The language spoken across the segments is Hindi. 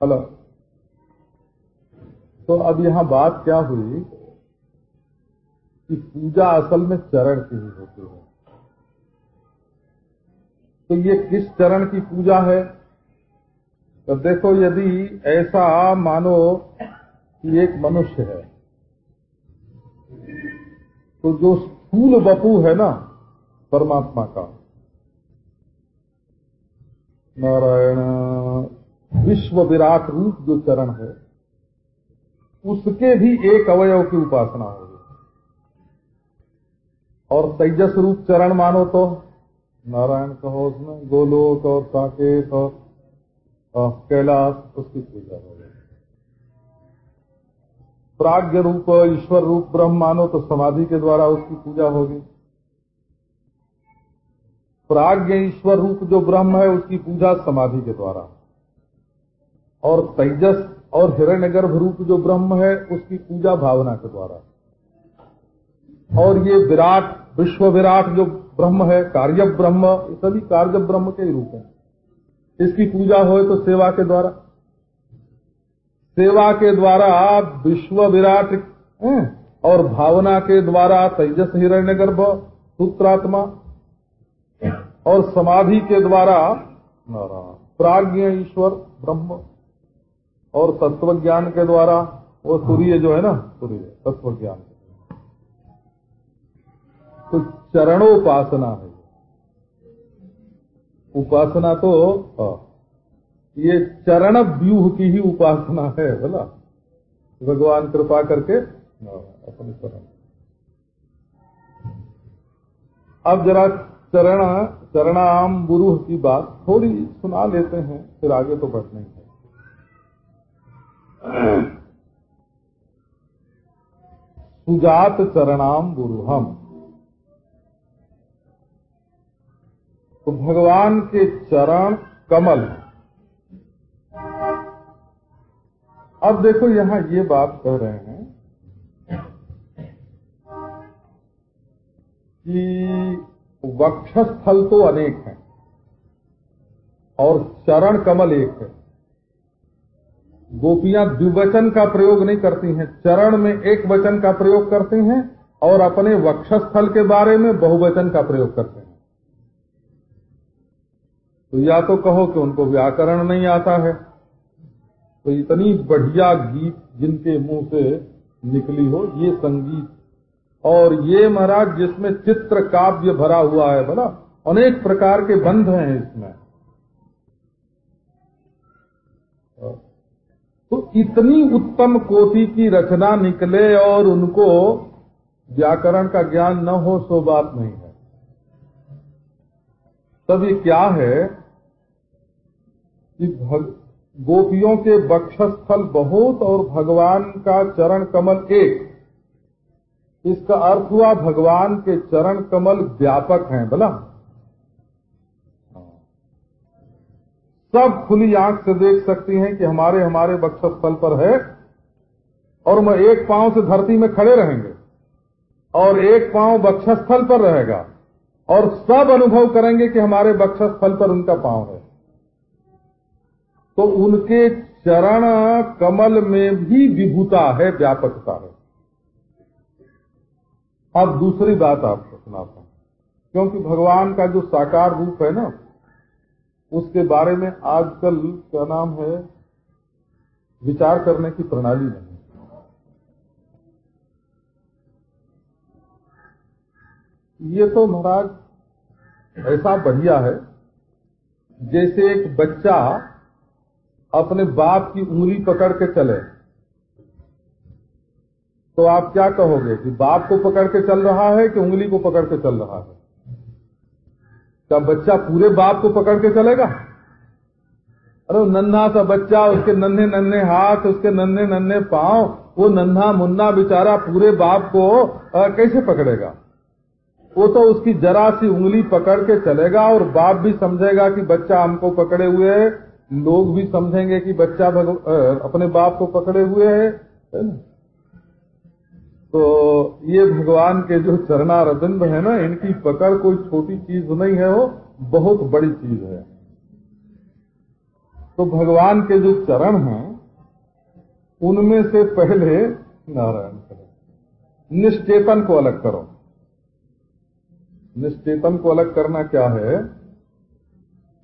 हेलो। तो अब यहाँ बात क्या हुई कि पूजा असल में चरण की ही होती है। तो ये किस चरण की पूजा है? तो देखो, यदि ऐसा मानो कि एक मनुष्य है तो जो स्थूल बपू है ना, परमात्मा का, नारायण विश्व विराट रूप जो चरण है, उसके भी एक अवयव की उपासना होगी और तेजस रूप चरण मानो तो नारायण कहो उसमें, गोलोक और साकेत और कैलाश, उसकी पूजा होगी प्राग्ञ रूप, ईश्वर रूप, ब्रह्म मानो तो समाधि के द्वारा उसकी पूजा होगी प्राग्ञ ईश्वर रूप जो ब्रह्म है, उसकी पूजा समाधि के द्वारा। और तेजस और हिरण्य गर्भ रूप जो ब्रह्म है, उसकी पूजा भावना के द्वारा। और ये विराट, विश्व विराट जो ब्रह्म है, कार्य ब्रह्म सभी कार्य ब्रह्म के ही रूप है। इसकी पूजा हो तो सेवा के द्वारा। सेवा के द्वारा विश्व विराट और भावना के द्वारा तेजस हिरण्य गर्भ सूत्रात्मा, और समाधि के द्वारा प्राज्ञ ईश्वर ब्रह्म। और तत्व ज्ञान के द्वारा वो सूर्य जो है ना, सूर्य तत्व ज्ञान तो चरणोपासना है। उपासना तो ये चरण व्यूह की ही उपासना है बोला भगवान कृपा करके अपने चरण। अब जरा चरण, चरणाम बुरूह की बात थोड़ी सुना लेते हैं, फिर आगे तो बढ़ने है। सुजात चरणाम बुरूहम तो भगवान के चरण कमल अब देखो यहाँ ये बात कह रहे हैं कि वक्षस्थल तो अनेक हैं और चरण कमल एक है। गोपियाँ द्विवचन का प्रयोग नहीं करती हैं, चरण में एक वचन का प्रयोग करती हैं और अपने वक्षस्थल के बारे में बहुवचन का प्रयोग करते हैं। तो या तो कहो कि उनको व्याकरण नहीं आता है। तो इतनी बढ़िया गीत जिनके मुँह से निकली हो, ये संगीत। और ये महाराज जिसमें चित्र काव्य भरा हुआ है, बोला, अनेक प्रकार के बंध हैं इसमें। तो इतनी उत्तम कोटि की रचना निकले और उनको व्याकरण का ज्ञान न हो सो बात नहीं है। तब ये क्या है कि भग, गोपियों के बक्षस्थल बहुत और भगवान का चरण कमल एक। इसका अर्थ हुआ भगवान के चरण कमल व्यापक हैं बोला सब खुली आँख से देख सकती हैं कि हमारे हमारे बक्षस्थल पर है और मैं एक पाँव से धरती में खड़े रहेंगे और एक पाँव बक्षस्थल पर रहेगा और सब अनुभव करेंगे कि हमारे बक्षस्थल पर उनका पाँव है। तो उनके चरण कमल में भी विभूता है, व्यापकता है। अब दूसरी बात आपको सुनाता हूँ। क्योंकि भगवान का जो साकार रूप है ना उसके बारे में आजकल क्या नाम है, विचार करने की प्रणाली नहीं। ये तो महाराज ऐसा बढ़िया है, जैसे एक बच्चा अपने बाप की उंगली पकड़ के चले। तो आप क्या कहोगे कि बाप को पकड़ के चल रहा है कि उंगली को पकड़ के चल रहा है? क्या बच्चा पूरे बाप को पकड़ के चलेगा? अरे नन्हा सा बच्चा उसके नन्हे नन्हे हाथ उसके नन्हे नन्हे पाँव वो नन्हा मुन्ना बेचारा पूरे बाप को आ, कैसे पकड़ेगा? वो तो उसकी जरा सी उंगली पकड़ के चलेगा और बाप भी समझेगा कि बच्चा हमको पकड़े हुए है। लोग भी समझेंगे कि बच्चा अपने बाप को पकड़े हुए है। तो ये भगवान के जो चरणारविंद है ना, इनकी पकड़ कोई छोटी चीज़ नहीं है, वो बहुत बड़ी चीज़ है। तो भगवान के जो चरण हैं, उनमें से पहले नारायण करो। निश्चेतन को अलग करो। निश्चेतन को अलग करना क्या है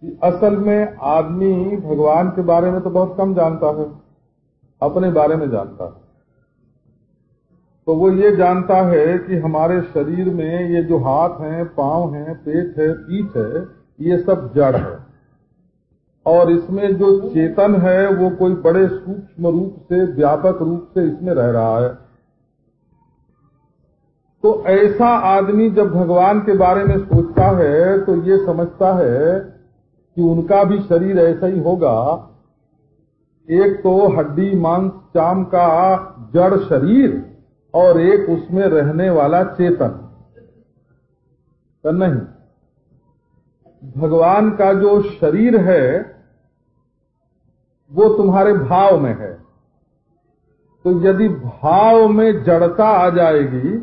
कि असल में आदमी भगवान के बारे में तो बहुत कम जानता है, अपने बारे में जानता है। तो वो ये जानता है कि हमारे शरीर में ये जो हाथ हैं, पाँव हैं, पेट है, पीठ है, ये सब जड़ है। और इसमें जो चेतन है, वो कोई बड़े सूक्ष्म रूप से, व्यापक रूप से इसमें रह रहा है। तो ऐसा आदमी जब भगवान के बारे में सोचता है तो ये समझता है कि उनका भी शरीर ऐसा ही होगा। एक तो हड्डी, मांस, चाम का जड़ शरीर और एक उसमें रहने वाला चेतन। तो नहीं। भगवान का जो शरीर है, वो तुम्हारे भाव में है। तो यदि भाव में जड़ता आ जाएगी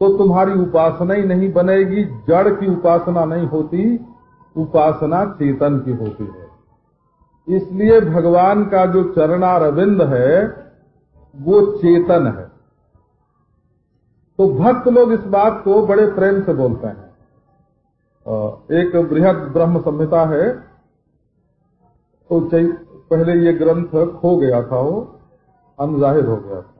तो तुम्हारी उपासना ही नहीं बनेगी। जड़ की उपासना नहीं होती, उपासना चेतन की होती है। इसलिए भगवान का जो चरणारविंद है, वो चेतन है। तो भक्त लोग इस बात को बड़े प्रेम से बोलते हैं। एक बृहद ब्रह्म संहिता है। तो पहले ये ग्रंथ खो गया था वो, अनजाहिर हो गया था।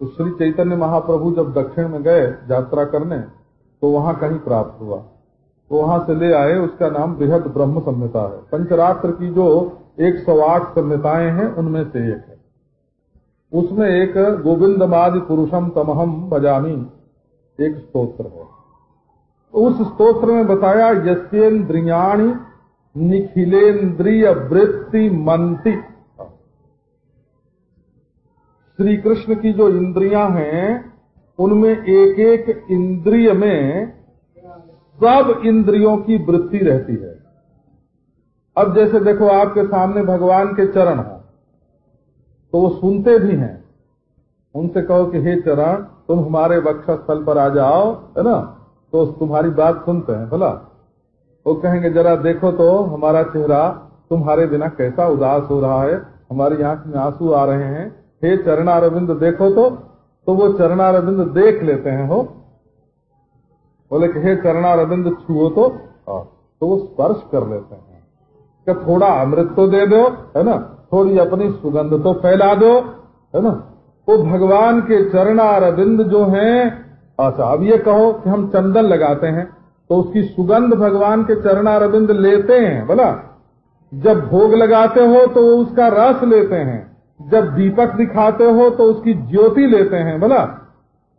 तो श्री चैतन्य महाप्रभु जब दक्षिण में गए यात्रा करने तो वहाँ कहीं प्राप्त हुआ। तो वहाँ से ले आए, उसका नाम बृहद ब्रह्म संहिता है। पंचरात्र की जो 108 संहिताएँ हैं, उनमें से एक है। उसमें एक गोविंदमादि पुरुषम तमहम बजामी एक स्तोत्र है। उस स्तोत्र में बताया, यस्येन्द्रियाणी निखिलेन्द्रिय वृत्ति मंति। श्री कृष्ण की जो इंद्रियाँ हैं, उनमें एक एक इंद्रिय में सब इंद्रियों की वृत्ति रहती है। अब जैसे देखो, आपके सामने भगवान के चरण हो। तो वो सुनते भी हैं। उनसे कहो कि हे चरण तुम हमारे वक्षस्थल पर आ जाओ है ना? तो तुम्हारी बात सुनते हैं भला? वो कहेंगे जरा देखो तो हमारा चेहरा तुम्हारे बिना कैसा उदास हो रहा है? हमारी आँख में आँसू आ रहे हैं। हे चरणारविंद देखो तो। तो वो चरणारविंद देख लेते हैं हो। बोले कि हे चरणारविंद छुओ तो। हाँ, तो वो स्पर्श कर लेते हैं। क्या थोड़ा अमृत तो दे दो है ना? थोड़ी अपनी सुगंध तो फैला दो, है ना? वो तो भगवान के चरणारविंद जो हैं अच्छा अब ये कहो कि हम चंदन लगाते हैं तो उसकी सुगंध भगवान के चरणारविंद लेते हैं, बोला? जब भोग लगाते हो तो वो उसका रस लेते हैं, जब दीपक दिखाते हो तो उसकी ज्योति लेते हैं, बोला?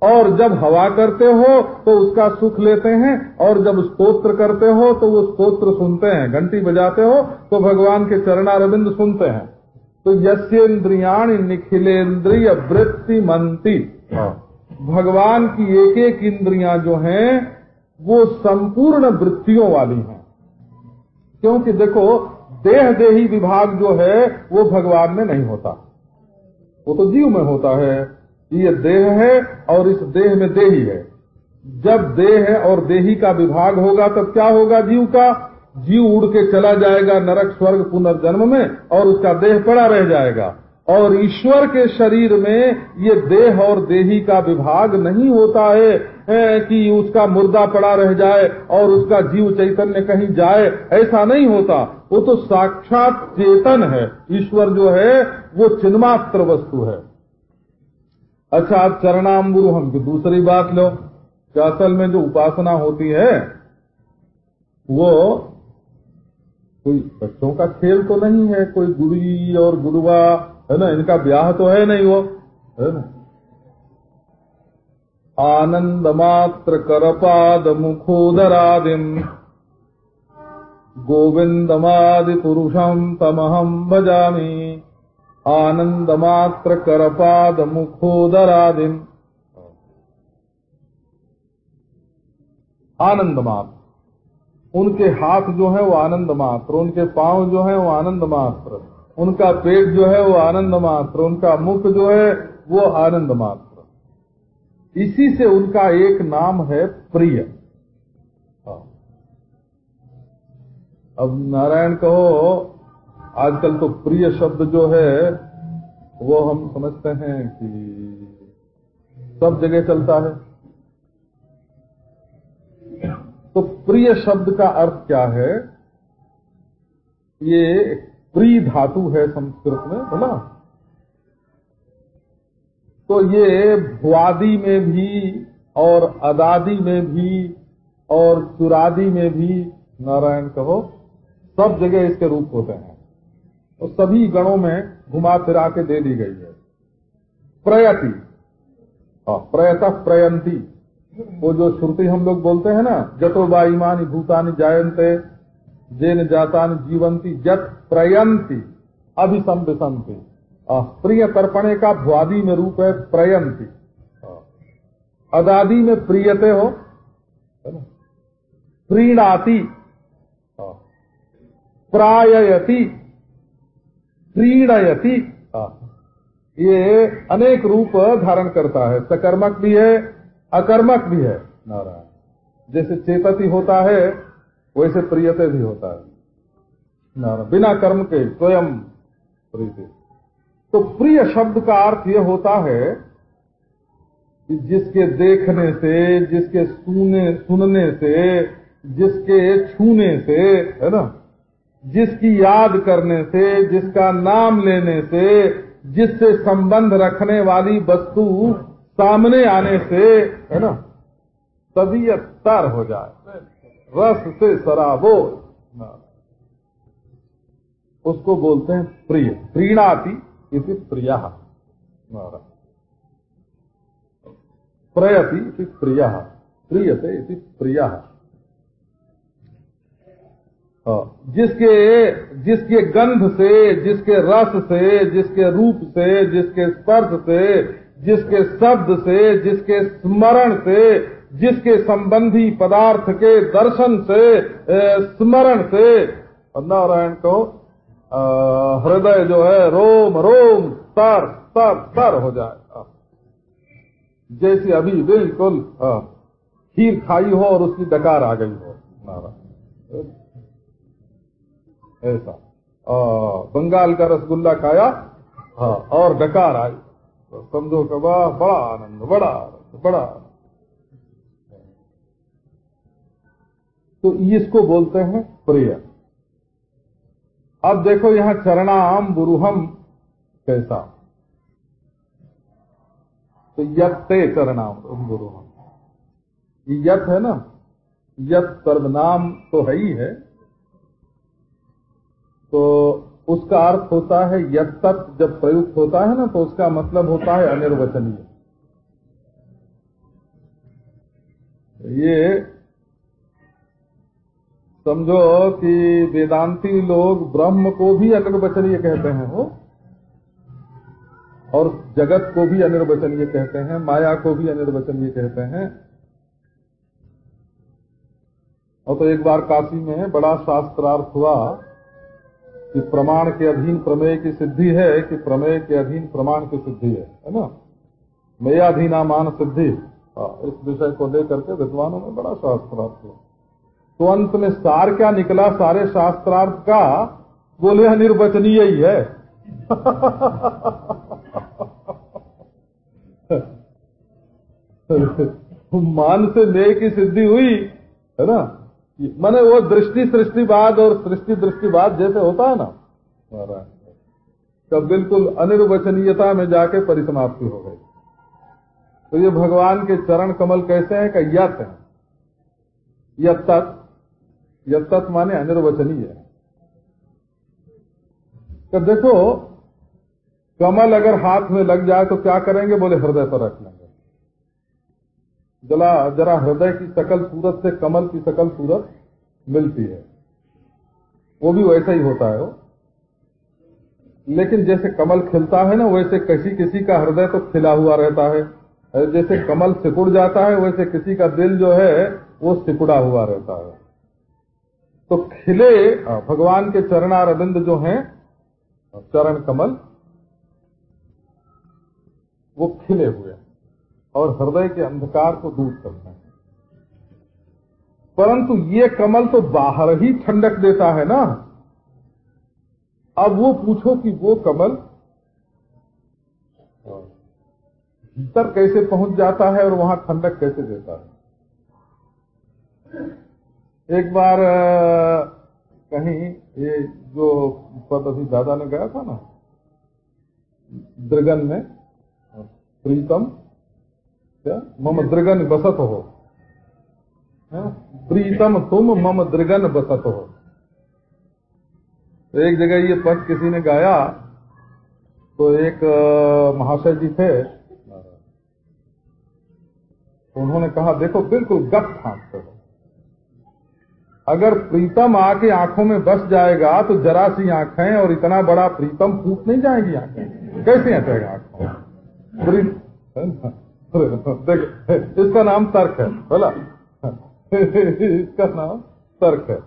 और जब हवा करते हो तो उसका सुख लेते हैं, और जब स्तोत्र करते हो तो वो स्तोत्र सुनते हैं, घंटी बजाते हो तो भगवान के चरणारविंद सुनते हैं। तो यस्येन्द्रियाण निखिलेन्द्रिय वृत्ति मंती। हाँ। भगवान की एक एक इंद्रियाँ जो हैं वो संपूर्ण वृत्तियों वाली हैं। क्योंकि देखो देह देही विभाग जो है वो भगवान में नहीं होता। वो तो जीव में होता है। ये देह है और इस देह में देही है। जब देह और देही का विभाग होगा तब क्या होगा जीव का? जीव उड़ के चला जाएगा नरक स्वर्ग पुनर्जन्म में और उसका देह पड़ा रह जाएगा। और ईश्वर के शरीर में ये देह और देही का विभाग नहीं होता है कि उसका मुर्दा पड़ा रह जाए और उसका जीव चैतन्य कहीं जाए, ऐसा नहीं होता। वो तो साक्षात चेतन है। ईश्वर जो है, वो चिन्मात्र वस्तु है। अच्छा आप चरणाम्बुरु हम की दूसरी बात लो। कि असल में जो उपासना होती है, वो कोई बच्चों का खेल तो नहीं है, कोई गुड़ी और गुरुआ है ना, इनका ब्याह तो है नहीं वो, है ना। आनंद मात्र कर करपाद मुखोदरादिम गोविंदमादि पुरुषम तमहम भजामी। आनंद मात्र कर करपाद मुखोदरादिम आनंद मात्र उनके हाथ जो है वो आनंद मात्र, उनके पाँव जो है वो आनंद मात्र, उनका पेट जो है वो आनंद मात्र, उनका मुख जो है वो आनंद मात्र। इसी से उनका एक नाम है प्रिय। हाँ। अब नारायण कहो, आजकल तो प्रिय शब्द जो है, वो हम समझते हैं कि सब जगह चलता है। तो प्रिय शब्द का अर्थ क्या है? ये प्री धातु है संस्कृत में, बोला। तो ये भुआदि में भी और अदादि में भी और चुरादि में भी, नारायण कहो, सब जगह इसके रूप होते हैं। और सभी गणों में घुमा फिरा के दे दी गई है। प्रयति। प्रयत प्रयंती। वो जो श्रुति हम लोग बोलते हैं ना, जतो बाईमानी भूतानी जायंते जेन जातान जीवंती जत प्रयंती अभिसंबिसंती प्रिय तर्पणे का भुआदि में रूप है प्रयंती अदादि में प्रियते हो प्रीणाति। प्राययति, प्रीणयति। ये अनेक रूप धारण करता है। सकर्मक भी है अकर्मक भी है, नारायण। जैसे चेतति होता है, वैसे प्रियते भी होता है। नारायण, बिना कर्म के स्वयं प्रीति। तो प्रिय शब्द का अर्थ यह होता है कि जिसके देखने से, जिसके सुने, सुनने से, जिसके छूने से, है ना? जिसकी याद करने से, जिसका नाम लेने से, जिससे संबंध रखने वाली वस्तु सामने आने से है ना? तबीयत तर हो जाए। रस से शराबो उसको बोलते हैं प्रिय। प्रीणाति इति प्रिय। प्रयति इति प्रिय। प्रियते इति प्रिय। जिसके जिसके गंध से जिसके रस से जिसके रूप से जिसके स्पर्श से जिसके शब्द से, जिसके स्मरण से, जिसके संबंधी पदार्थ के दर्शन से स्मरण से। नारायण को हृदय जो है, रोम रोम तर तर तर हो जाए। जैसे अभी बिल्कुल खीर खाई हो और उसकी डकार आ गई हो, नारायण। ऐसा। बंगाल का रसगुल्ला खाया हाँ और डकार आई। समझो कि वाह बड़ा आनंद बड़ा आनंद बड़ा आनंद। तो इसको बोलते हैं प्रिय। अब देखो यहाँ चरणाम बुरुहम कैसा। तो यत्ते चरणाम बुरुहम। यत है ना? यत सर्वनाम तो है ही है। तो उसका अर्थ होता है यत जब प्रयुक्त होता है ना तो उसका मतलब होता है अनिर्वचनीय। ये समझो कि वेदांती लोग ब्रह्म को भी अनिर्वचनीय कहते हैं वो और जगत को भी अनिर्वचनीय कहते हैं, माया को भी अनिर्वचनीय कहते हैं। और तो एक बार काशी में बड़ा शास्त्रार्थ हुआ। कि प्रमाण के अधीन प्रमेय की सिद्धि है कि प्रमेय के अधीन प्रमाण की सिद्धि है है ना? मेयाधीना मान सिद्धि। इस विषय को लेकर के विद्वानों में बड़ा शास्त्रार्थ हुआ तो अंत में सार क्या निकला? सारे शास्त्रार्थ का बोले, अनिर्वचनीय ही है। मान से मे की सिद्धि हुई, है ना? मैंने वो दृष्टि सृष्टिवाद और सृष्टि दृष्टिवाद जैसे होता है ना तब बिल्कुल अनिर्वचनीयता में जाके परिसमाप्ति हो गई। तो ये भगवान के चरण कमल कैसे हैं का यत है? यत यत्त माने अनिर्वचनीय है। तो देखो, कमल अगर हाथ में लग जाए तो क्या करेंगे? बोले, हृदय पर रख लेंगे। जला जरा हृदय की सकल सूरत से कमल की सकल सूरत मिलती है। वो भी वैसा ही होता है वो। लेकिन जैसे कमल खिलता है ना, वैसे किसी किसी का हृदय तो खिला हुआ रहता है। जैसे कमल सिकुड़ जाता है, वैसे किसी का दिल जो है, वो सिकुड़ा हुआ रहता है। तो खिले भगवान के चरणारविंद जो हैं, चरण कमल, वो खिले हुए और हृदय के अंधकार को दूर करते है। परंतु ये कमल तो बाहर ही ठंडक देता है ना। अब वो पूछो कि वो कमल भीतर कैसे पहुँच जाता है और वहाँ ठंडक कैसे देता है? एक बार कहीं ये जो पद अभी दादा ने गया था ना दृगन में, प्रीतम मम दृगन बसत हो। प्रीतम तुम मम दृगन बसत हो। तो एक जगह ये पद किसी ने गाया तो एक महाशय जी थे। उन्होंने कहा, देखो, बिल्कुल गप फांकते हो। अगर प्रीतम आके आँखों में बस जाएगा तो जरा सी आँखें और इतना बड़ा प्रीतम फूट नहीं जाएगी आँखें। कैसे हटेगा आँखों? देख, इसका नाम तर्क है, बोला। इसका नाम तर्क है।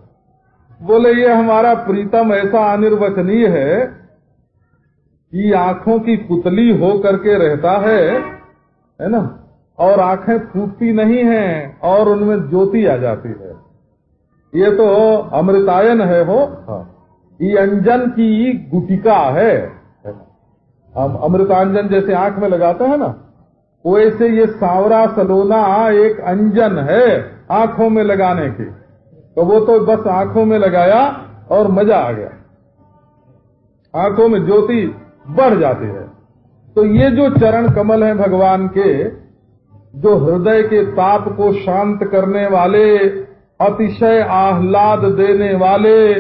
बोले, ये हमारा प्रीतम ऐसा अनिर्वचनीय है कि आँखों की पुतली हो करके रहता है है ना? और आँखें फूटती नहीं हैं और उनमें ज्योति आ जाती है। ये तो अमृतायन है, हो? हाँ। ये अंजन की गुटिका है हम अमृतांजन जैसे आँख में लगाते हैं ना वैसे ये सावरा सलोना एक अंजन है आँखों में लगाने की। तो वो तो बस आँखों में लगाया और मज़ा आ गया। आँखों में ज्योति बढ़ जाती है। तो ये जो चरण कमल है भगवान के, जो हृदय के ताप को शांत करने वाले, अतिशय आह्लाद देने वाले,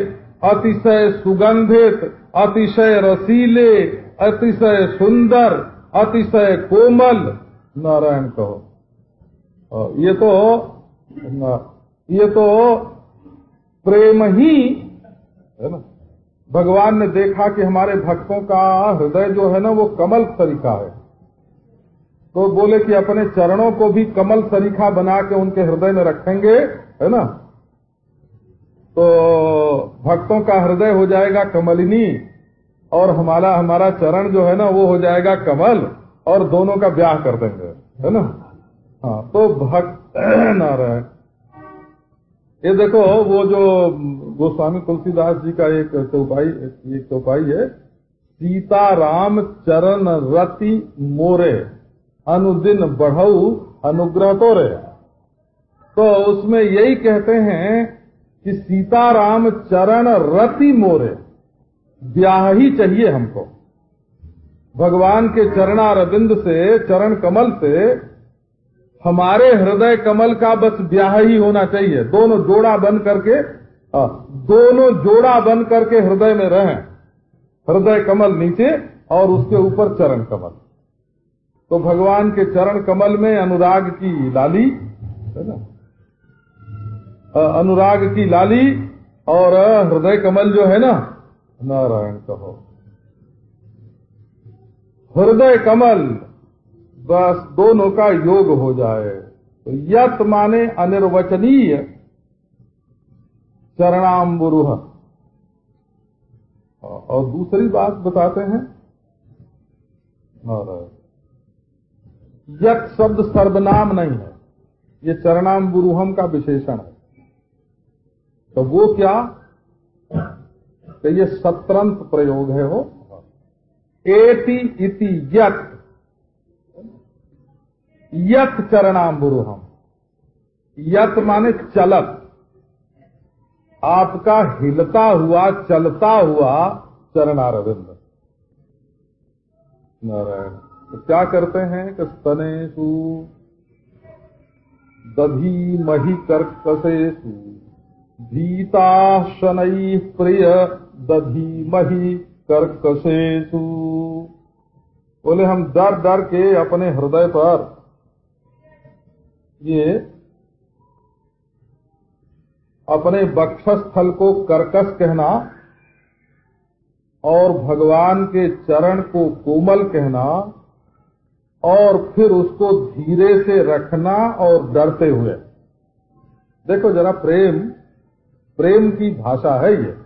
अतिशय सुगंधित, अतिशय रसीले, अतिशय सुंदर, अतिशय कोमल नारायण कहो। ये तो ये तो प्रेम ही, है ना? भगवान ने देखा कि हमारे भक्तों का हृदय जो है ना, वो कमल सरीखा है। तो बोले कि अपने चरणों को भी कमल सरीखा बना के उनके हृदय में रखेंगे, है ना? तो भक्तों का हृदय हो जाएगा कमलिनी, और हमारा हमारा चरण जो है ना, वो हो जाएगा कमल। और दोनों का ब्याह कर देंगे, है ना? हाँ तो भक्त नारायण। ये देखो, वो जो गोस्वामी तुलसीदास जी का एक चौपाई एक चौपाई है सीता राम चरण रति मोरे, अनुदिन बढ़ऊ अनुग्रह तोरे। तो उसमें यही कहते हैं कि सीताराम चरण रति मोरे, ब्याह ही चाहिए हमको। भगवान के चरणारविंद से चरण कमल से हमारे हृदय कमल का बस ब्याह ही होना चाहिए। दोनों जोड़ा बन करके आ, दोनों जोड़ा बन करके हृदय में रहें। हृदय कमल नीचे और उसके ऊपर चरण कमल। तो भगवान के चरण कमल में अनुराग की लाली है ना? अनुराग की लाली और हृदय कमल जो है ना नारायण कहो। हृदय कमल, बस दोनों का योग हो जाए। तो यत माने अनिर्वचनीय चरणाम्बुरुह। और दूसरी बात बताते हैं और यत शब्द सर्वनाम नहीं है, ये चरणाम्बुरुहम का विशेषण है। तो वो क्या? कि ये सत्रंत प्रयोग है हो एति इति यत। यत चरणाम्बुरुहम। यत माने चलत। आपका हिलता हुआ, चलता हुआ चरणारविंद। नारायण तो क्या करते हैं? कि स्तनेशु दधी मही कर्कशेशु भीता शनै प्रिय दधीमही कर्कशेशु बोले, हम डर डर के अपने हृदय पर ये अपने बक्षस्थल को कर्कश कहना और भगवान के चरण को कोमल कहना और फिर उसको धीरे से रखना और डरते हुए। देखो जरा, प्रेम प्रेम की भाषा है ये।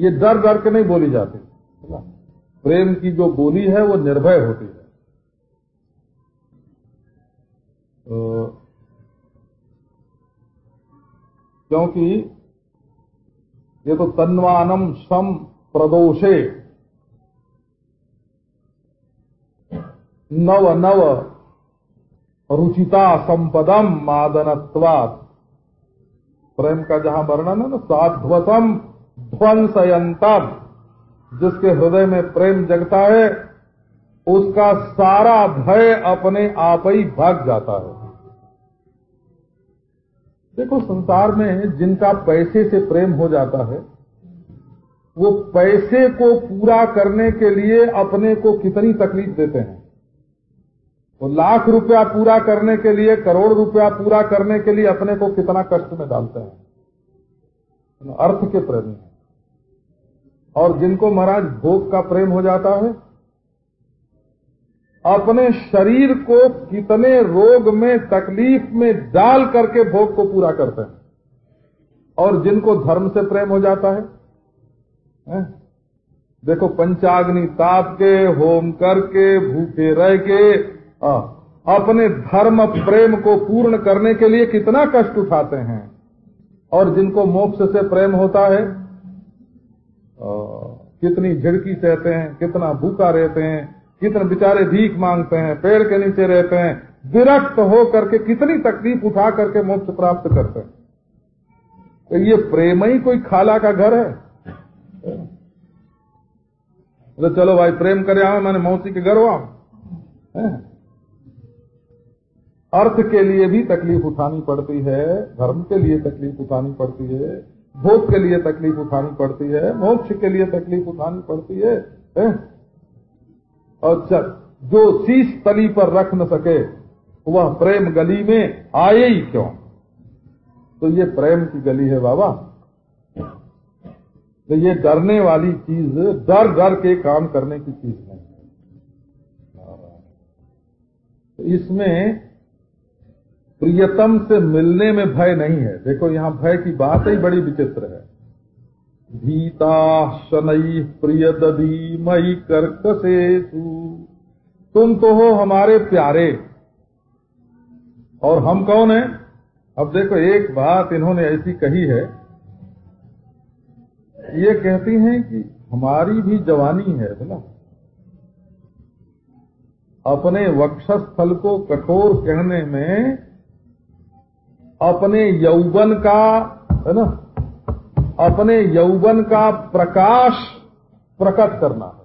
ये डर डर के नहीं बोली जाती। प्रेम की जो बोली है, वो निर्भय होती है। तो क्योंकि ये तो तन्वानम सम प्रदोषे। नव नव रुचिता संपदम मादनत्वात्। प्रेम का जहाँ वर्णन है ना साध्वसम ध्वंसयंतम जिसके हृदय में प्रेम जगता है, उसका सारा भय अपने आप ही भाग जाता है। देखो, संसार में जिनका पैसे से प्रेम हो जाता है, वो पैसे को पूरा करने के लिए अपने को कितनी तकलीफ़ देते हैं? वो लाख रुपया पूरा करने के लिए, करोड़ रुपया पूरा करने के लिए अपने को कितना कष्ट में डालते हैं? अर्थ के प्रेमी और जिनको महाराज भोग का प्रेम हो जाता है अपने शरीर को कितने रोग में तकलीफ़ में डाल करके भोग को पूरा करते हैं और जिनको धर्म से प्रेम हो जाता है, है? देखो पंचाग्नि ताप के होम करके भूखे रह के आ, अपने धर्म प्रेम को पूर्ण करने के लिए कितना कष्ट उठाते हैं और जिनको मोक्ष से प्रेम होता है कितनी झिड़की सहते हैं, कितना भूखा रहते हैं, कितने बेचारे भीख मांगते हैं, पेड़ के नीचे रहते हैं, विरक्त हो करके कितनी तकलीफ़ उठा करके मोक्ष प्राप्त करते हैं। तो ये प्रेम ही कोई खाला का घर है। तो चलो भाई, प्रेम करे आओ मैंने मौसी के घर हुआ। अर्थ के लिए भी तकलीफ़ उठानी पड़ती है, धर्म के लिए तकलीफ़ उठानी पड़ती है। भोग के लिए तकलीफ़ उठानी पड़ती है, मोक्ष के लिए तकलीफ़ उठानी पड़ती है? और जो शीश तली पर रख न सके, वह प्रेम गली में आए ही क्यों? तो ये प्रेम की गली है बाबा। तो ये डरने वाली चीज़, डर डर के काम करने की चीज़ नहीं है। तो इसमें प्रियतम से मिलने में भय नहीं है। देखो, यहाँ भय की बात ही बड़ी विचित्र है। भीता शनई प्रिय ददी मई कर्कसे तुम तो हो हमारे प्यारे। और हम कौन है? अब देखो, एक बात इन्होंने ऐसी कही है। ये कहती हैं कि हमारी भी जवानी है बोला अपने वक्षस्थल को कठोर कहने में अपने यौवन का, है ना? अपने यौवन का प्रकाश प्रकट करना है।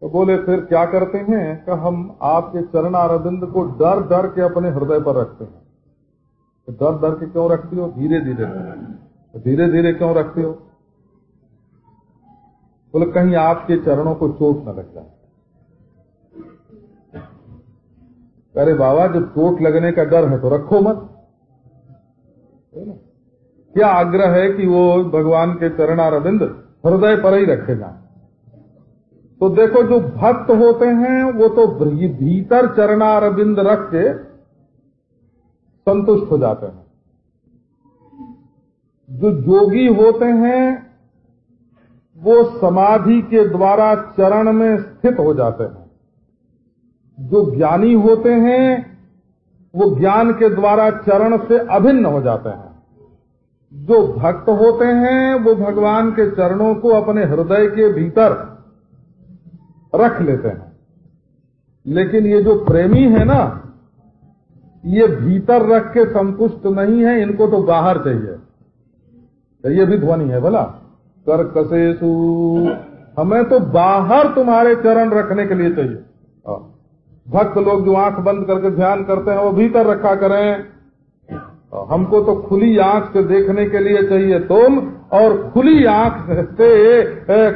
तो बोले, फिर क्या करते हैं? कि हम आपके चरणारविंद को डर डर के अपने हृदय पर रखते हैं। तो डर डर के क्यों रखती हो? धीरे धीरे। तो धीरे धीरे क्यों रखते हो? बोले, कहीं आपके चरणों को चोट न लग जाए। अरे बाबा, जब चोट लगने का डर है तो रखो मत। क्या आग्रह है कि वो भगवान के चरणारविंद हृदय पर ही रखेगा तो देखो, जो भक्त होते हैं, वो तो भीतर चरणारविंद रख के संतुष्ट हो जाते हैं। जो जोगी होते हैं, वो समाधि के द्वारा चरण में स्थित हो जाते हैं। जो ज्ञानी होते हैं, वो ज्ञान के द्वारा चरण से अभिन्न हो जाते हैं। जो भक्त होते हैं, वो भगवान के चरणों को अपने हृदय के भीतर रख लेते हैं। लेकिन ये जो प्रेमी है ना, ये भीतर रख के संतुष्ट नहीं है, इनको तो बाहर चाहिए। तो ये भी ध्वनि है, बोला कर कसेसु हमें तो बाहर तुम्हारे चरण रखने के लिए चाहिए। भक्त लोग जो आँख बंद करके ध्यान करते हैं, वो भीतर रखा करें। हमको तो खुली आँख से देखने के लिए चाहिए तुम और खुली आँख से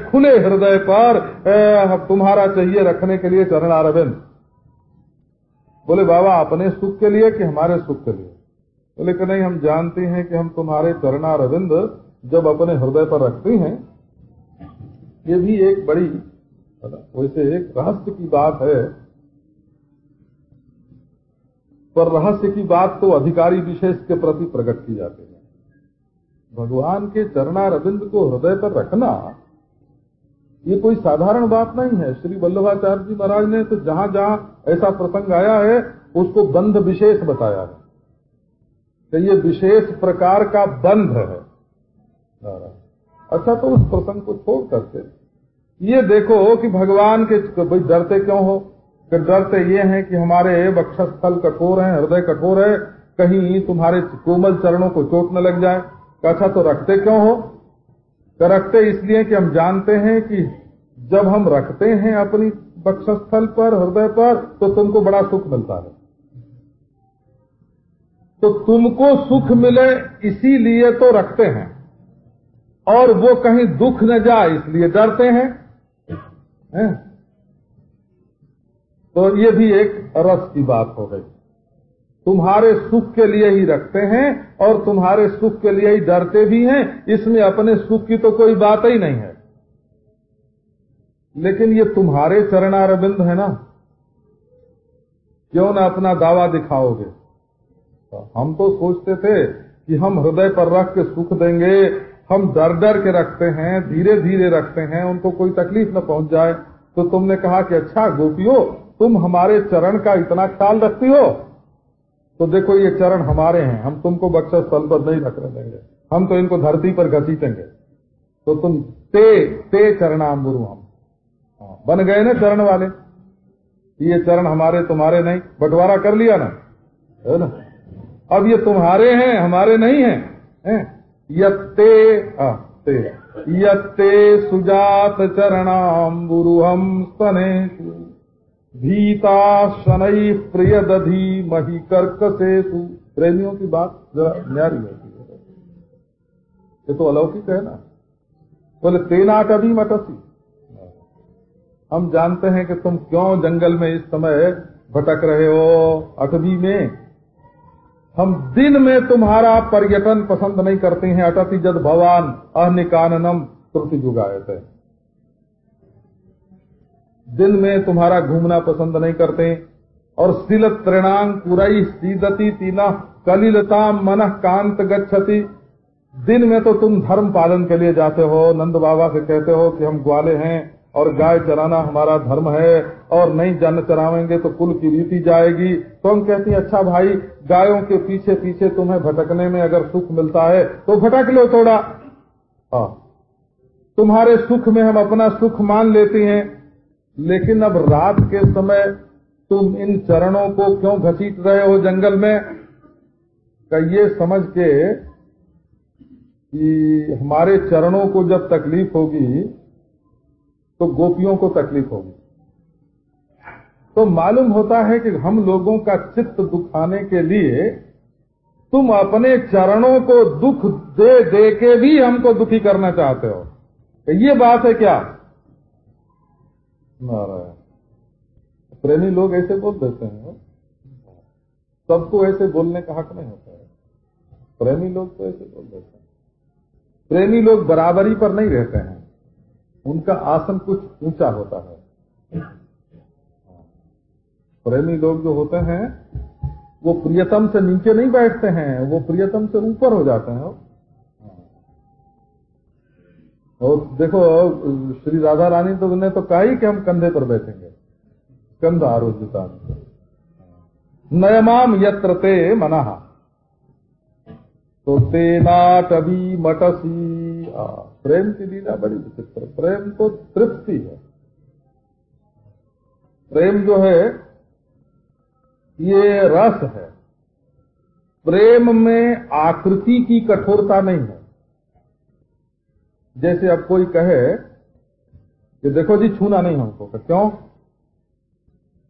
खुले हृदय पर तुम्हारा चाहिए रखने के लिए चरण अरविंद। बोले, बाबा, अपने सुख के लिए कि हमारे सुख के लिए? बोले कि नहीं, हम जानते हैं कि हम तुम्हारे चरणारविंद जब अपने हृदय पर रखते हैं। ये भी एक बड़ी वैसे एक रहस्य की बात है। पर रहस्य की बात तो अधिकारी विशेष के प्रति प्रकट की जाती है। भगवान के चरणारविंद को हृदय पर रखना, ये कोई साधारण बात नहीं है। श्री वल्लभाचार्य जी महाराज ने तो जहाँ जहाँ ऐसा प्रसंग आया है, उसको बंध विशेष बताया है। कि ये विशेष प्रकार का बंध है। अच्छा तो उस प्रसंग को छोड़ करके, ये देखो कि भगवान के भाई डरते क्यों हो? कि डरते ये हैं कि हमारे वक्षस्थल कठोर है, हृदय कठोर है, कहीं तुम्हारे कोमल चरणों को चोट न लग जाए। अच्छा तो रखते क्यों हो? तो रखते इसलिए कि हम जानते हैं कि जब हम रखते हैं अपनी वक्षस्थल पर, हृदय पर तो तुमको बड़ा सुख मिलता है। तो तुमको सुख मिले इसीलिए तो रखते हैं। और वो कहीं दुख न जाए, इसलिए डरते हैं। है? तो ये भी एक रस की बात हो गई। तुम्हारे सुख के लिए ही रखते हैं और तुम्हारे सुख के लिए ही डरते भी हैं, इसमें अपने सुख की तो कोई बात ही नहीं है। लेकिन ये तुम्हारे चरणारविंद है ना। क्यों ना अपना दावा दिखाओगे? तो हम तो सोचते थे कि हम हृदय पर रख के सुख देंगे, हम डर डर के रखते हैं, धीरे धीरे रखते हैं, उनको कोई तकलीफ़ न पहुँच जाए। तो तुमने कहा कि अच्छा गोपियों तुम हमारे चरण का इतना ख्याल रखती हो? तो देखो ये चरण हमारे हैं। हम तुमको बक्सा स्थल पर नहीं रखने देंगे। हम तो इनको धरती पर घसीटेंगे। तो तुम ते ते चरणाम्बुरु हम। हाँ, बन गए ना चरण वाले? ये चरण हमारे तुम्हारे नहीं। बंटवारा कर लिया ना? है ना? अब ये तुम्हारे हैं हमारे नहीं हैं? यत्ते ते। यत्ते सुजात हम स्तने। भीता शनई प्रिय दधी मही कर्क से प्रेमियों की बात जरा न्यारी होती है। ये तो अलौकिक है ना। बोले तो तेना कभी मटसी हम जानते हैं कि तुम क्यों जंगल में इस समय भटक रहे हो अटवी में। हम दिन में तुम्हारा पर्यटन पसंद नहीं करते हैं। अटति जद भवान अनिकाननम त्रुटि जुगाए दिन में तुम्हारा घूमना पसंद नहीं करते। और सिल त्रिणांग पुरई सीदती तीना कलिलता मन कांत गच्छति। दिन में तो तुम धर्म पालन के लिए जाते हो। नंद बाबा से कहते हो कि हम ग्वाले हैं और गाय चराना हमारा धर्म है और नहीं जन चरावेंगे तो कुल की रीति जाएगी। तो हम कहती हैं अच्छा भाई, गायों के पीछे पीछे तुम्हें भटकने में अगर सुख मिलता है तो भटक लो थोड़ा। हाँ। तुम्हारे सुख में हम अपना सुख मान लेते हैं। लेकिन अब रात के समय तुम इन चरणों को क्यों घसीट रहे हो जंगल में? का ये समझ के कि हमारे चरणों को जब तकलीफ़ होगी तो गोपियों को तकलीफ़ होगी। तो मालूम होता है कि हम लोगों का चित्त दुखाने के लिए तुम अपने चरणों को दुख दे दे के भी हमको दुखी करना चाहते हो। ये बात है क्या? नारायण। प्रेमी लोग ऐसे बोल देते हैं सबको ऐसे बोलने का हक नहीं होता है। प्रेमी लोग तो ऐसे बोल देते हैं। प्रेमी लोग बराबरी पर नहीं रहते हैं। उनका आसन कुछ ऊँचा होता है। प्रेमी लोग जो होते हैं, वो प्रियतम से नीचे नहीं बैठते हैं, वो प्रियतम से ऊपर हो जाते हैं। और देखो, श्री राधा रानी तो ने तो कहा ही कि हम कंधे पर बैठेंगे। कंध आरोग्यता नयमाम यत्र ते मना। तो तेनाटवी मटसी। प्रेम की लीला बड़ी विचित्र। प्रेम तो तृप्ति है। प्रेम जो है, ये रस है। प्रेम में आकृति की कठोरता नहीं है। जैसे अब कोई कहे कि देखो जी छूना नहीं हमको। क्यों?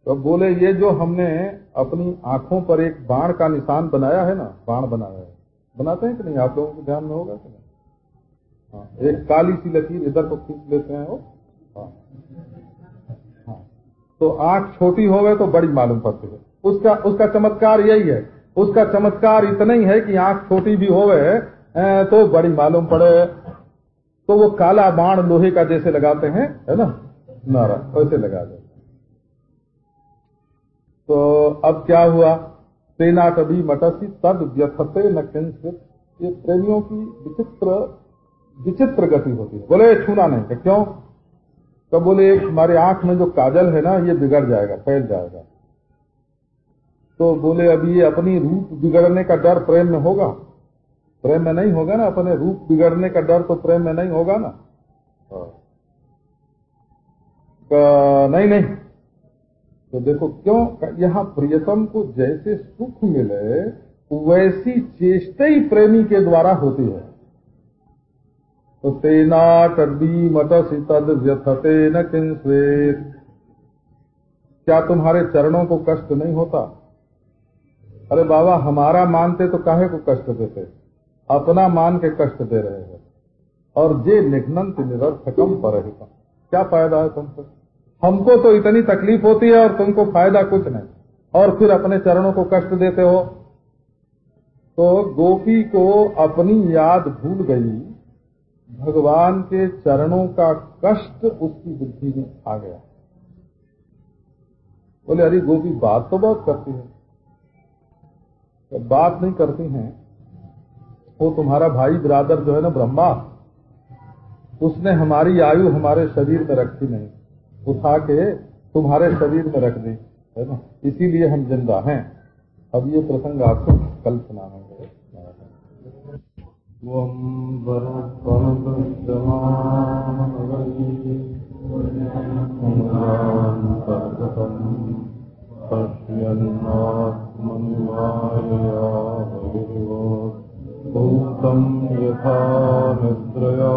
तो बोले ये जो हमने अपनी आँखों पर एक बाण का निशान बनाया है ना बाण बनाया है। बनाते हैं कि नहीं? आप लोगों के ध्यान में होगा कि नहीं? हाँ, एक काली सी लकीर इधर को खींच लेते हैं वो। हाँ, हाँ, तो आँख छोटी हो गए तो बड़ी मालूम पड़ती है। उसका उसका चमत्कार यही है। उसका चमत्कार इतना ही है कि आँख छोटी भी हो गए तो बड़ी मालूम पड़े। तो वो काला बाण लोहे का जैसे लगाते हैं, है ना? नारा वैसे लगा दे तो अब क्या हुआ? सेना कभी मटसी, तद व्यथते न किंचित। ये प्रेमियों की विचित्र विचित्र गति होती है। बोले, छूना नहीं क्यों? तो बोले, हमारे आँख में जो काजल है ना, ये बिगड़ जाएगा, फैल जाएगा। तो बोले अभी ये अपनी रूप बिगड़ने का डर प्रेम में होगा? प्रेम में नहीं होगा ना, अपने रूप बिगड़ने का डर तो प्रेम में नहीं होगा ना। हाँ। नहीं नहीं। तो देखो, क्यों? यहाँ प्रियतम को जैसे सुख मिले, वैसी चेष्टा ही प्रेमी के द्वारा होती है। तो तेना टड्डी मटस तद व्यथते न किंस्वेत। क्या तुम्हारे चरणों को कष्ट नहीं होता? अरे बाबा, हमारा मानते तो काहे को कष्ट देते? अपना मान के कष्ट दे रहे हैं। और जे निघनंत निरर्थकम पर क्या फ़ायदा है तुमसे? हमको तो इतनी तकलीफ़ होती है और तुमको फ़ायदा कुछ नहीं। और फिर अपने चरणों को कष्ट देते हो। तो गोपी को अपनी याद भूल गई। भगवान के चरणों का कष्ट उसकी बुद्धि में आ गया। बोले, अरे गोपी, बात तो बहुत करती है। तो बात नहीं करती हैं। वो तुम्हारा भाई बिरादर जो है ना ब्रह्मा, उसने हमारी आयु हमारे शरीर में रखी नहीं। उठा के तुम्हारे शरीर में रख दी, है ना? इसीलिए हम ज़िंदा हैं। अब ये प्रसंग आपको कल सुनाएँगे भूतं यथा निद्रया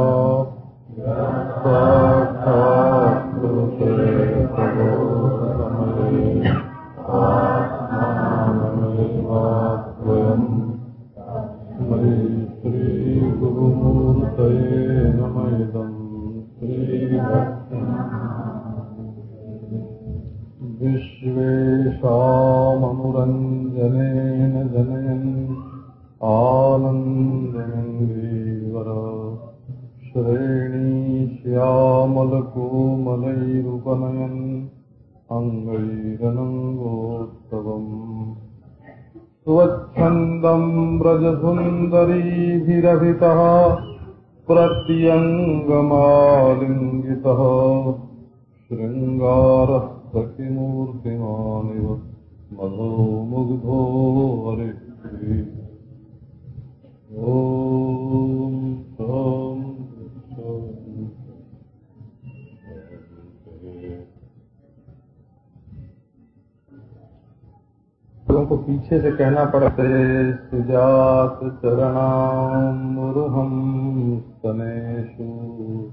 कहना पड़ते सुजात चरणामुरुहम स्तनेषु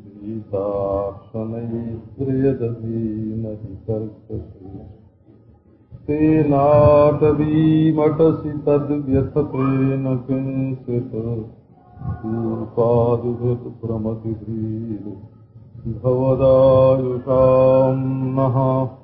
गीताक्षणैप्रियदधीमहि कर्कसि तेनाटवीमटसि तद्व्यथतेन किञ्चित् भ्रमति नः।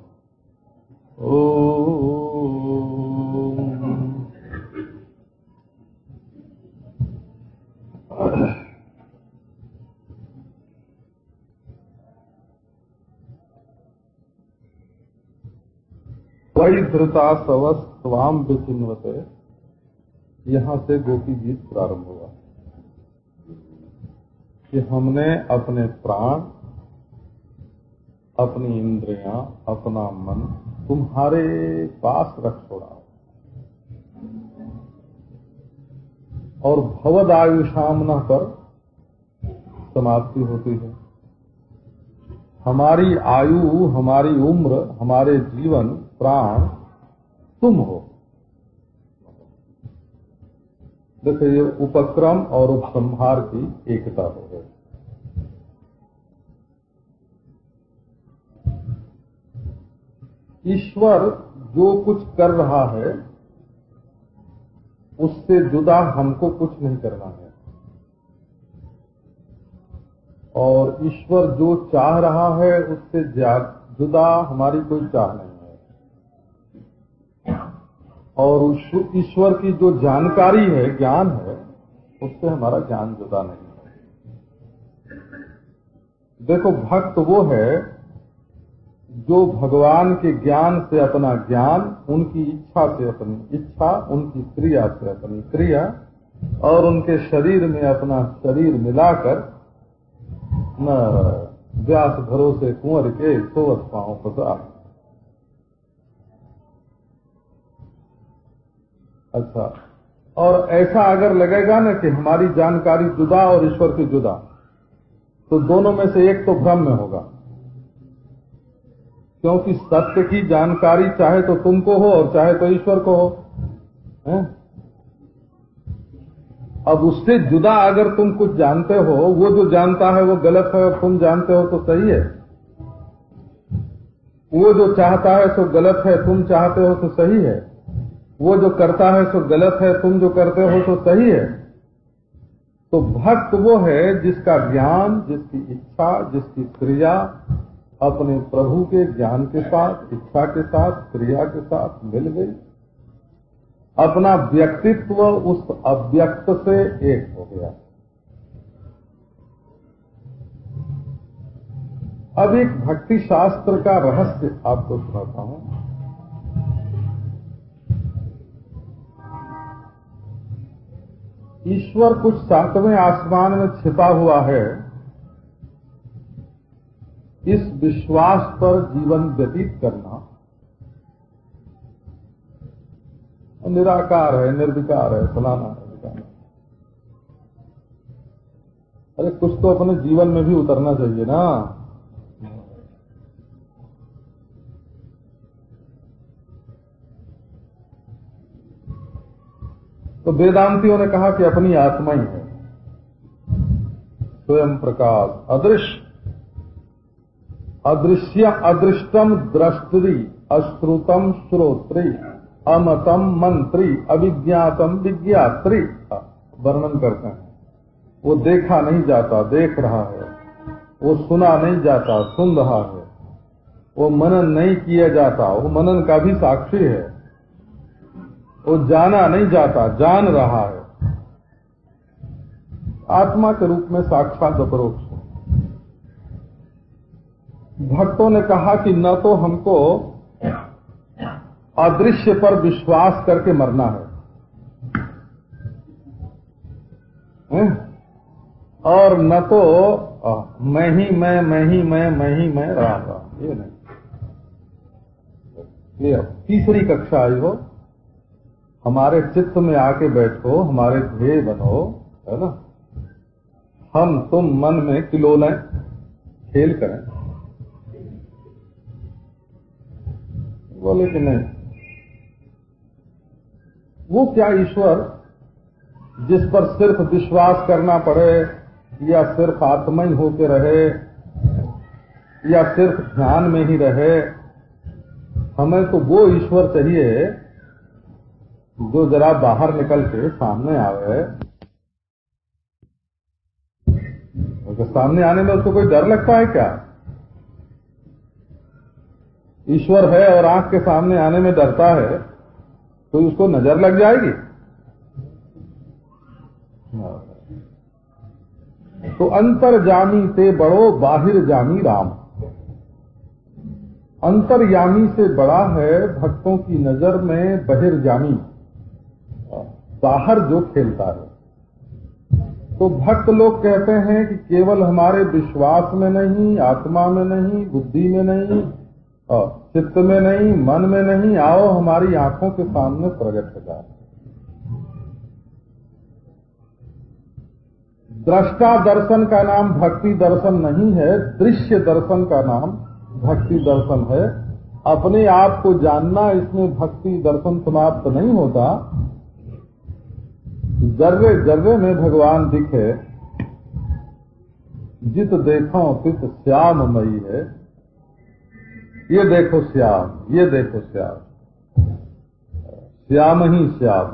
धृता सवस स्वाम विचिन्वते। यहाँ से गोपी गीत प्रारंभ हुआ। कि हमने अपने प्राण, अपनी इंद्रियाँ, अपना मन तुम्हारे पास रख छोड़ा और भवदायुषामना पर समाप्ति होती है। हमारी आयु, हमारी उम्र, हमारे जीवन, प्राण, तुम हो। देखो, ये उपक्रम और उपसंहार की एकता हो। ईश्वर जो कुछ कर रहा है, उससे जुदा हमको कुछ नहीं करना है। और ईश्वर जो चाह रहा है, उससे जुदा हमारी कोई चाह नहीं है। और ईश्वर की जो जानकारी है, ज्ञान है, उससे हमारा ज्ञान जुदा नहीं है। देखो, भक्त वो है जो भगवान के ज्ञान से अपना ज्ञान, उनकी इच्छा से अपनी इच्छा, उनकी क्रिया से अपनी क्रिया, और उनके शरीर में अपना शरीर मिलाकर न व्यास भरोसे कुंवर के सोवत पाओ पता अच्छा और ऐसा अगर लगेगा ना कि हमारी जानकारी जुदा और ईश्वर की जुदा तो दोनों में से एक तो भ्रम में होगा। क्योंकि सत्य की जानकारी चाहे तो तुमको हो और चाहे तो ईश्वर को हो, है? अब उससे जुदा अगर तुम कुछ जानते हो, वो जो जानता है वो गलत है, और तुम जानते हो तो सही है। वो जो चाहता है सो गलत है, तुम चाहते हो तो सही है। वो जो करता है सो गलत है, तुम जो करते हो तो सही है। तो भक्त वो है जिसका ज्ञान, जिसकी इच्छा, जिसकी क्रिया अपने प्रभु के ज्ञान के साथ, इच्छा के साथ, क्रिया के साथ मिल गई। अपना व्यक्तित्व उस अव्यक्त से एक हो गया। अब एक भक्ति शास्त्र का रहस्य आपको सुनाता हूँ। ईश्वर कुछ सातवें आसमान में छिपा हुआ है। इस विश्वास पर जीवन व्यतीत करना। निराकार है, निर्विकार है, फलाना है। अरे कुछ तो अपने जीवन में भी उतरना चाहिए ना। तो वेदांतियों ने कहा कि अपनी आत्मा ही है। स्वयं प्रकाश, अदृश्य। अदृश्य अदृष्टम द्रष्टि अश्रुतम श्रोत्री अमतम मंत्री अभिज्ञातम विज्ञात्री। वर्णन करते हैं। वो देखा नहीं जाता, देख रहा है। वो सुना नहीं जाता, सुन रहा है। वो मनन नहीं किया जाता, वो मनन का भी साक्षी है। वो जाना नहीं जाता, जान रहा है। आत्मा के रूप में साक्षात अपरोक्ष। भक्तों ने कहा कि न तो हमको अदृश्य पर विश्वास करके मरना है? और न तो मैं ही, मैं मैं ही, मैं मैं ही, मैं रहा ये नहीं। ये तीसरी कक्षा आई हो, हमारे चित्त में आके बैठो, हमारे ध्येय बनो है ना? हम तुम मन में किलोलें खेल करें। बोले कि नहीं। वो क्या ईश्वर जिस पर सिर्फ़ विश्वास करना पड़े या सिर्फ़ आत्मा ही होके रहे या सिर्फ़ ध्यान में ही रहे, हमें तो वो ईश्वर चाहिए जो जरा बाहर निकल के सामने आवे। तो सामने आने में उसको कोई डर लगता है क्या? ईश्वर है और आँख के सामने आने में डरता है तो उसको नज़र लग जाएगी। तो अंतर जामी से बड़ो बाहिर जामी राम। अंतर्यामी से बड़ा है भक्तों की नज़र में बहिर्जामी बाहर जो खेलता है। तो भक्त लोग कहते हैं कि केवल हमारे विश्वास में नहीं, आत्मा में नहीं, बुद्धि में नहीं चित्त में नहीं, मन में नहीं, आओ हमारी आँखों के सामने प्रकट हो जाए दृष्टा दर्शन का नाम भक्ति दर्शन नहीं है, दृश्य दर्शन का नाम भक्ति दर्शन है। अपने आप को जानना, इसमें भक्ति दर्शन समाप्त नहीं होता। जर्रे जर्रे में भगवान दिखे, जित देखो, तित श्याम मई है। ये देखो श्याम, ये देखो श्याम। श्याम ही श्याम।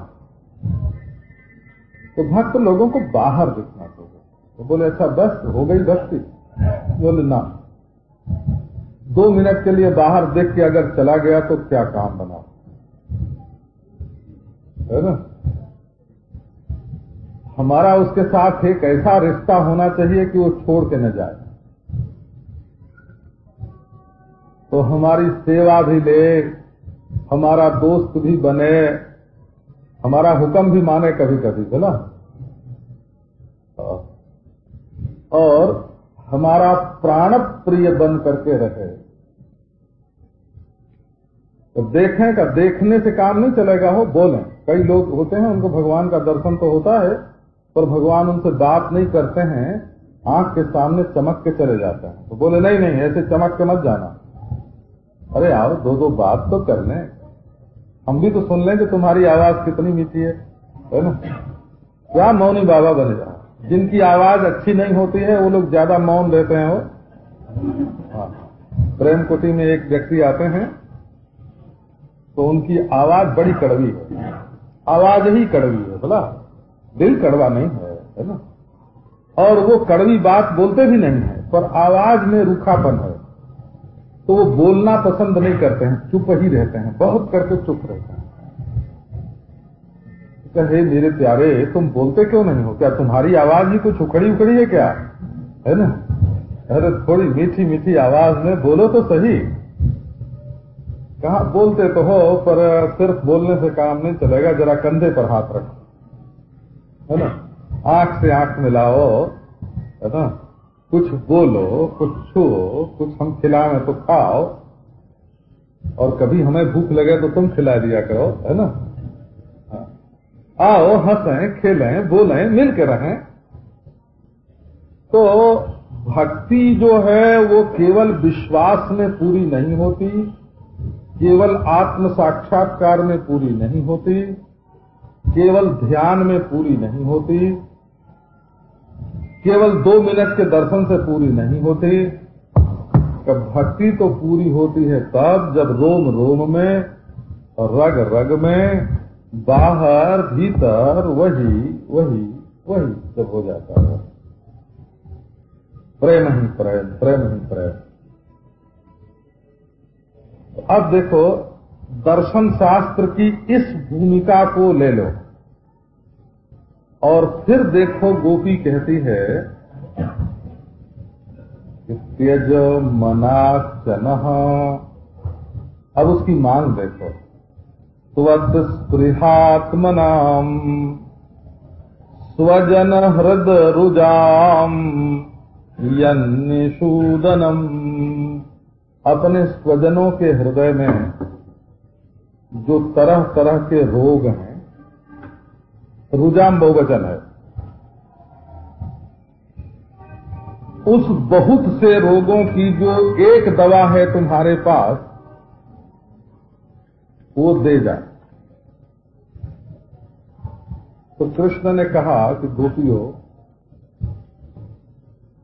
तो भक्त लोगों को बाहर दिखना चाहिए तो बोले अच्छा बस, हो गई भक्ति। बोले, ना। दो मिनट के लिए बाहर देख के अगर चला गया तो क्या काम बना है ना? हमारा उसके साथ एक ऐसा रिश्ता होना चाहिए कि वो छोड़ के न जाए। तो हमारी सेवा भी ले, हमारा दोस्त भी बने, हमारा हुक्म भी माने कभी कभी बोला और हमारा प्राण प्रिय बन करके रहे। तो देखें का देखने से काम नहीं चलेगा, हो बोलें। कई लोग होते हैं, उनको भगवान का दर्शन तो होता है, पर भगवान उनसे बात नहीं करते हैं, आँख के सामने चमक के चले जाते हैं। तो बोले, नहीं नहीं, ऐसे चमक के मत जाना। अरे आओ दो दो बात तो कर लें। हम भी तो सुन लें कि तुम्हारी आवाज़ कितनी मीठी है है ना? क्या मौनी बाबा बने जा जिनकी आवाज़ अच्छी नहीं होती है, वो लोग ज़्यादा मौन रहते हैं, वो। हाँ। प्रेम कुटी में एक व्यक्ति आते हैं तो उनकी आवाज़ बड़ी कड़वी है। आवाज़ ही कड़वी है, बोला। दिल कड़वा नहीं है है ना? और वो कड़वी बात बोलते भी नहीं है, पर आवाज़ में रूखापन है। तो वो बोलना पसंद नहीं करते हैं, चुप ही रहते हैं, बहुत करके चुप रहते हैं। कहे मेरे प्यारे, तुम बोलते क्यों नहीं हो? क्या तुम्हारी आवाज़ ही कुछ उखड़ी उखड़ी है क्या? है ना? अरे थोड़ी मीठी मीठी आवाज़ में बोलो तो सही। कहा, बोलते तो हो, पर सिर्फ़ बोलने से काम नहीं चलेगा, जरा कंधे पर हाथ रखो। है ना? आँख से आँख मिलाओ, है ना? कुछ बोलो, कुछ छुओ कुछ हम खिलाए तो खाओ। और कभी हमें भूख लगे तो तुम खिला दिया करो, है ना? आओ, हंसें, खेलें, बोलें मिल के रहें। तो भक्ति जो है, वो केवल विश्वास में पूरी नहीं होती, केवल आत्म साक्षात्कार में पूरी नहीं होती, केवल ध्यान में पूरी नहीं होती। केवल दो मिनट के दर्शन से पूरी नहीं होती। भक्ति तो पूरी होती है तब जब रोम रोम में, रग रग में, बाहर भीतर वही वही वही जब हो जाता है। प्रेम ही प्रेम प्रेम ही प्रेम। अब देखो, दर्शन शास्त्र की इस भूमिका को ले लो। और फिर देखो गोपी कहती है, त्यज मना चन। अब उसकी मांग देखो। स्वद स्पृहात्मनाम स्वजन हृद रुजाम यन्निषूदनम अपने स्वजनों के हृदय में जो तरह तरह के रोग हैं रुजाम बहुवचन है। उस बहुत से रोगों की जो एक दवा है तुम्हारे पास, वो दे जाए। तो कृष्ण ने कहा कि गोपियों,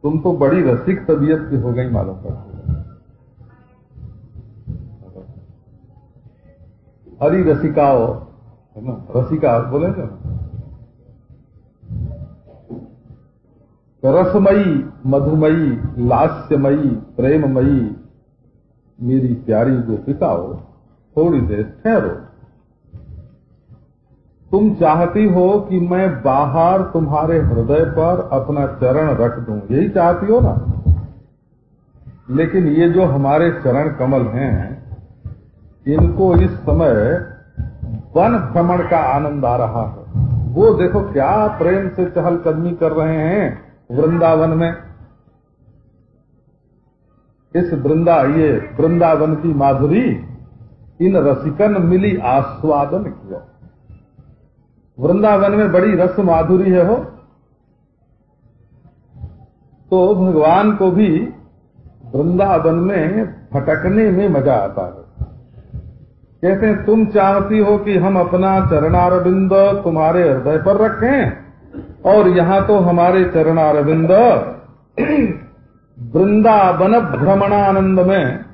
तुम तो बड़ी रसिक तबीयत की हो गई मालूम पड़ती हरी रसिकाओ, है ना? रसिका बोलेंगे ना? रसमयी, मधुमयी, लास्यमयी, प्रेममयी, मेरी प्यारी गोपिकाओ, थोड़ी देर ठहरो। तुम चाहती हो कि मैं बाहर तुम्हारे हृदय पर अपना चरण रख दूँ, यही चाहती हो ना? लेकिन ये जो हमारे चरण कमल हैं, इनको इस समय वन भ्रमण का आनंद आ रहा है। वो देखो क्या प्रेम से चहलकदमी कर रहे हैं। वृंदावन में। इस वृंदा, ये वृंदावन की माधुरी, इन रसिकन मिली आस्वादन किया। वृंदावन में बड़ी रस माधुरी है हो। तो भगवान को भी वृंदावन में भटकने में मज़ा आता है। कहते हैं, तुम चाहती हो कि हम अपना चरणारविंद तुम्हारे हृदय पर रखें और यहाँ तो हमारे चरणारविंद वृंदावन भ्रमणानंद में,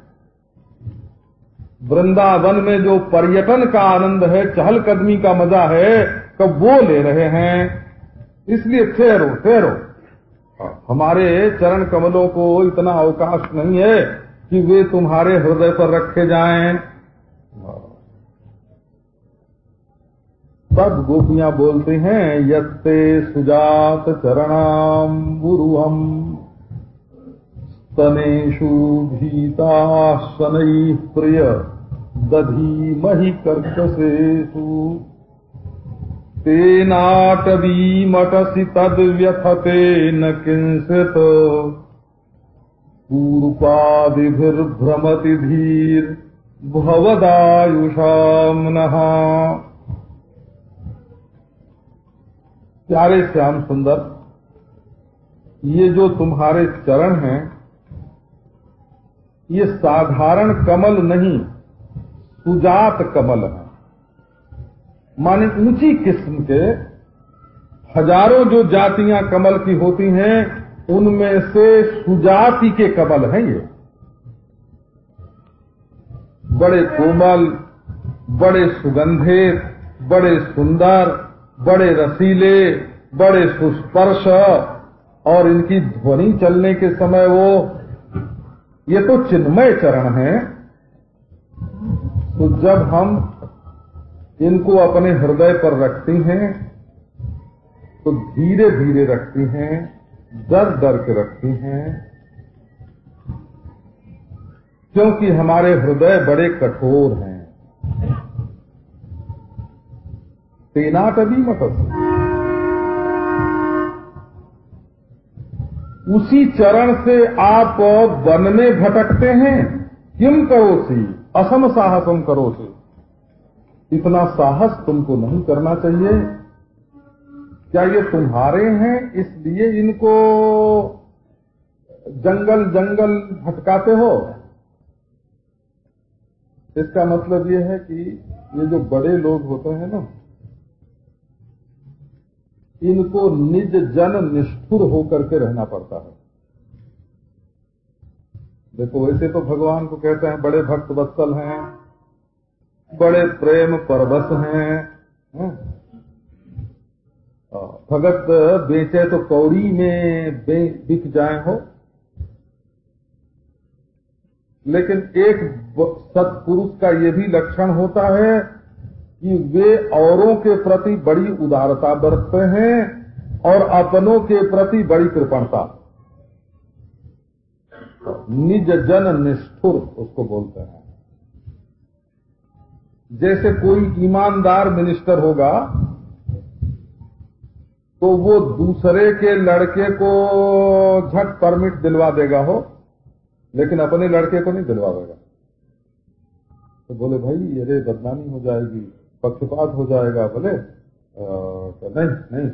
वृंदावन में जो पर्यटन का आनंद है, चहलकदमी का मज़ा है कब वो ले रहे हैं। इसलिए ठहरो ठहरो। हमारे चरण कमलों को इतना अवकाश नहीं है कि वे तुम्हारे हृदय पर रखे जाएँ। तब गोपियाँ बोलते हैं, यत्ते सुजात चरणाम गुरुहम स्तनेशु भीता शनै प्रिय दधी मही कर्कशेषु तेनाटवी मटसी तद व्यथते न किंसित। पूर्वादिभिर्भ्रमति धीर भवदायुषाम नहा प्यारे श्याम सुंदर, ये जो तुम्हारे चरण हैं, ये साधारण कमल नहीं, सुजात कमल है। माने ऊँची किस्म के हज़ारों जो जातियाँ कमल की होती हैं, उनमें से सुजाति के कमल हैं ये। बड़े कोमल, बड़े सुगंधित, बड़े सुंदर बड़े रसीले, बड़े सुस्पर्श, और इनकी ध्वनि चलने के समय वो, ये तो चिन्मय चरण है। तो जब हम इनको अपने हृदय पर रखती हैं तो धीरे धीरे रखती हैं डर डर के रखती हैं, क्योंकि हमारे हृदय बड़े कठोर हैं। तेनाट अभी मत उसी चरण से आप वन में भटकते हैं। किम करो सी असम साहसम करो सी इतना साहस तुमको नहीं करना चाहिए। क्या ये तुम्हारे हैं, इसलिए इनको जंगल जंगल भटकाते हो? इसका मतलब ये है कि ये जो बड़े लोग होते हैं ना इनको निज जन निष्ठुर होकर के रहना पड़ता है। देखो, वैसे तो भगवान को कहते हैं, बड़े भक्त वत्सल हैं, बड़े प्रेम परवश हैं भगत बेचे तो कौड़ी में बिक जाए हो। लेकिन एक सत्पुरुष का ये भी लक्षण होता है कि वे औरों के प्रति बड़ी उदारता बरतते हैं और अपनों के प्रति बड़ी कृपणता। निज जन निष्ठुर उसको बोलते हैं। जैसे कोई ईमानदार मिनिस्टर होगा तो वो दूसरे के लड़के को झट परमिट दिलवा देगा हो, लेकिन अपने लड़के को नहीं दिलवा देगा तो बोले, भाई अरे बदनामी हो जाएगी। पक्षपात हो जाएगा बोले तो नहीं नहीं।